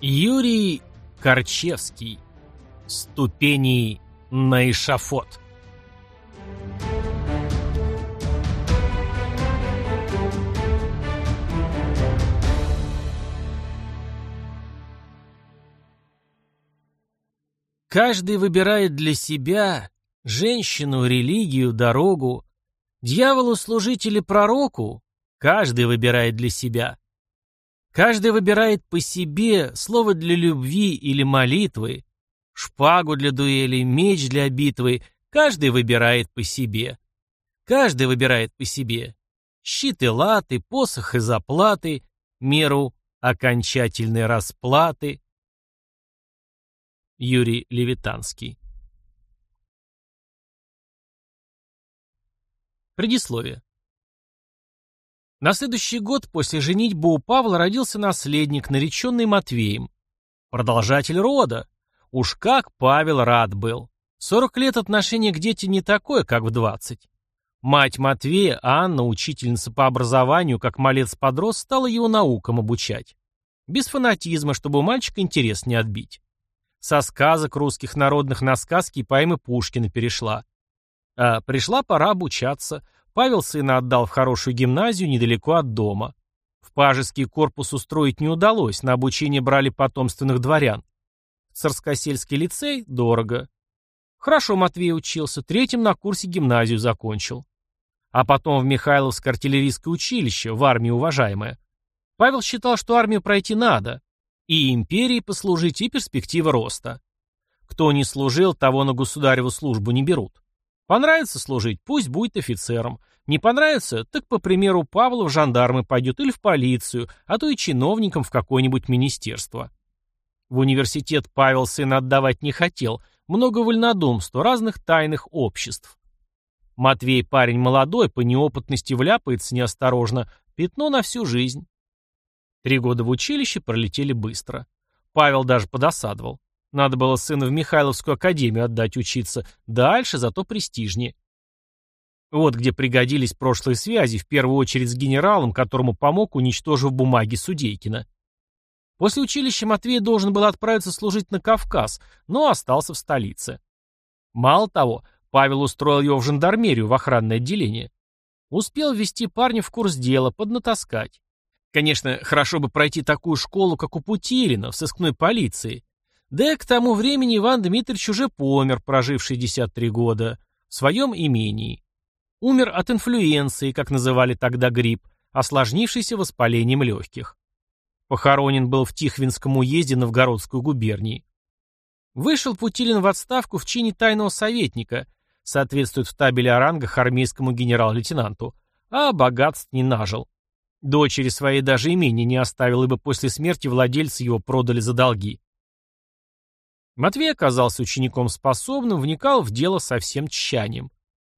Юрий Корчевский. Ступени на эшафот. Каждый выбирает для себя женщину, религию, дорогу, дьяволу служить или пророку, каждый выбирает для себя. Каждый выбирает по себе слово для любви или молитвы, шпагу для дуэли, меч для битвы, каждый выбирает по себе. Каждый выбирает по себе. Щит и латы, посох и заплаты, меру окончательной расплаты. Юрий Левитанский Предисловие. На следующий год после женитьбы у Павла родился наследник, нареченный Матвеем. Продолжатель рода. Уж как Павел рад был. Сорок лет отношения к детям не такое, как в двадцать. Мать Матвея, Анна, учительница по образованию, как малец подрос, стала его наукам обучать. Без фанатизма, чтобы у мальчика интерес не отбить. Со сказок русских народных на сказки и поэмы Пушкина перешла. А пришла пора обучаться – Павел сына отдал в хорошую гимназию недалеко от дома. В пажеский корпус устроить не удалось, на обучение брали потомственных дворян. Царскосельский лицей – дорого. Хорошо Матвей учился, третьим на курсе гимназию закончил. А потом в Михайловское артиллерийское училище, в армии уважаемое. Павел считал, что армию пройти надо. И империи послужить, и перспектива роста. Кто не служил, того на государеву службу не берут. Понравится служить, пусть будет офицером. Не понравится, так, по примеру Павла, в жандармы пойдет или в полицию, а то и чиновником в какое-нибудь министерство. В университет Павел сына отдавать не хотел, много вольнодумства, разных тайных обществ. Матвей парень молодой, по неопытности вляпается неосторожно, пятно на всю жизнь. Три года в училище пролетели быстро. Павел даже подосадовал. Надо было сына в Михайловскую академию отдать учиться, дальше зато престижнее. Вот где пригодились прошлые связи, в первую очередь с генералом, которому помог, уничтожив бумаги Судейкина. После училища Матвей должен был отправиться служить на Кавказ, но остался в столице. Мало того, Павел устроил его в жандармерию, в охранное отделение. Успел ввести парня в курс дела, поднатаскать. Конечно, хорошо бы пройти такую школу, как у Путилина, в сыскной полиции. Да и к тому времени Иван Дмитриевич уже помер, прожив 63 года, в своем имении. Умер от инфлюенции, как называли тогда грипп, осложнившийся воспалением легких. Похоронен был в Тихвинском уезде Новгородской губернии. Вышел Путилин в отставку в чине тайного советника, соответствует в табеле о рангах армейскому генерал-лейтенанту, а богатств не нажил. Дочери своей даже имени не оставил, ибо после смерти владельцы его продали за долги. Матвей оказался учеником способным, вникал в дело со всем тщанием.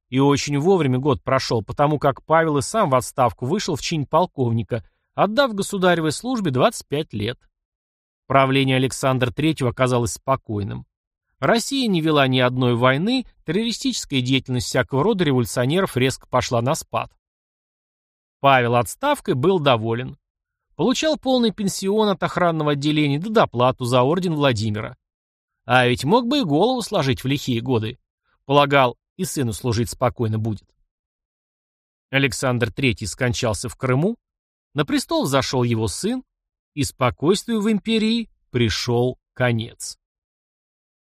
И очень вовремя год прошел, потому как Павел и сам в отставку вышел в чин полковника, отдав государевой службе 25 лет. Правление Александра III оказалось спокойным. Россия не вела ни одной войны, террористическая деятельность всякого рода революционеров резко пошла на спад. Павел отставкой был доволен. Получал полный пенсион от охранного отделения да доплату за орден Владимира. А ведь мог бы и голову сложить в лихие годы. Полагал, и сыну служить спокойно будет. Александр III скончался в Крыму, на престол зашел его сын, и спокойствию в империи пришел конец.